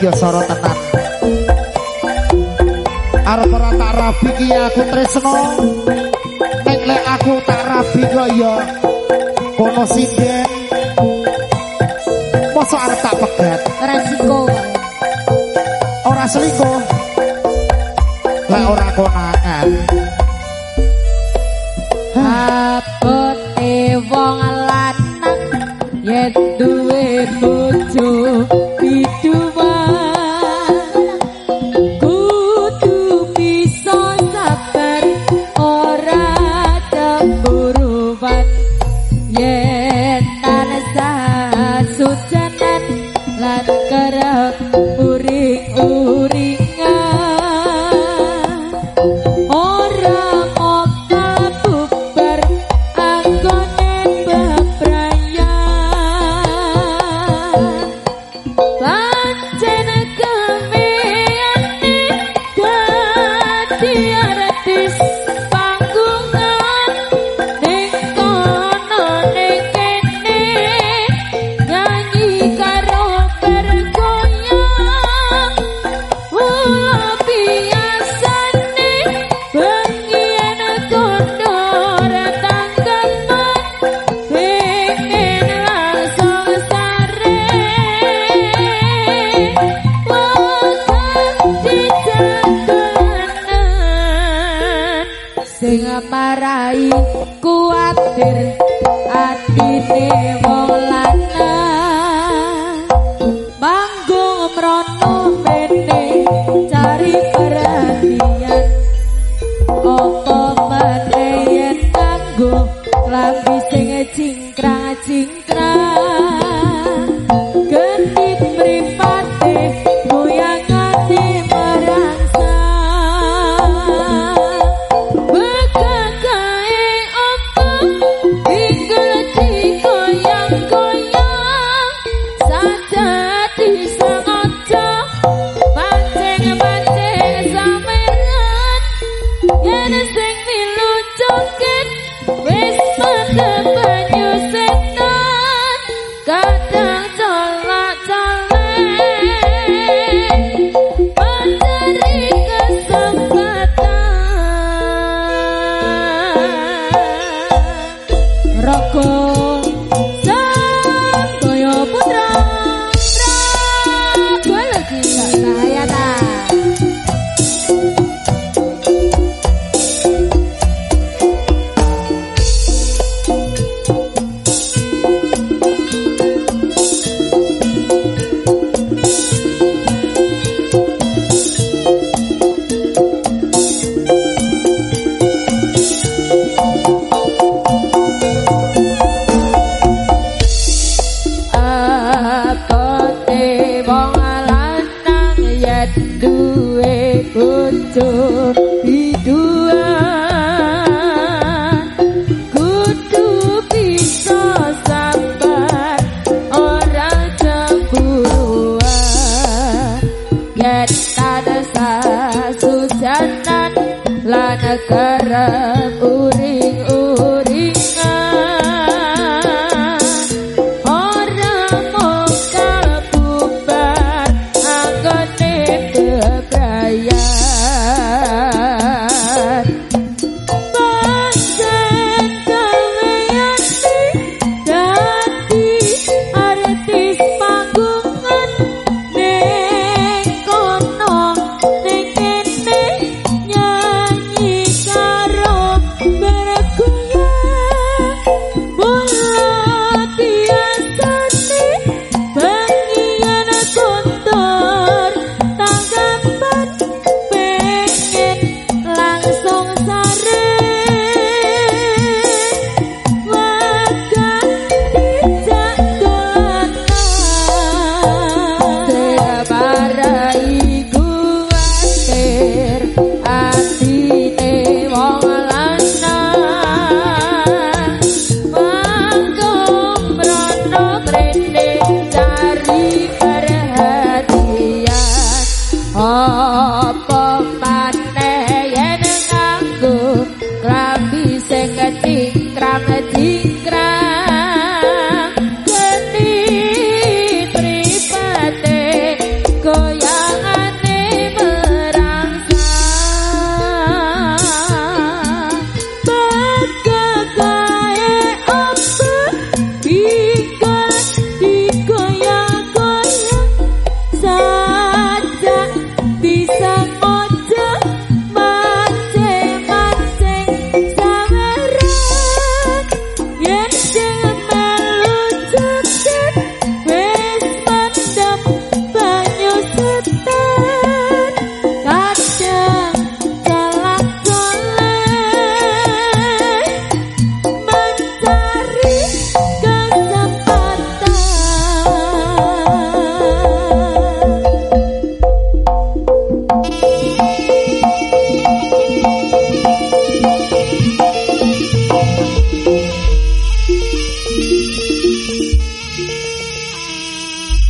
yo soro tenan. Arep ora tak rabi ki aku tresno. Nek lek aku tak rabi kaya kono sinden mosok arep tak pegat resiko ora selingkuh lek ora konangan. Abote wong lanang yen duwe bojo biduan kudu lan kerep sing marai kuatir atine kesempatan wong lanang yen duwe bojo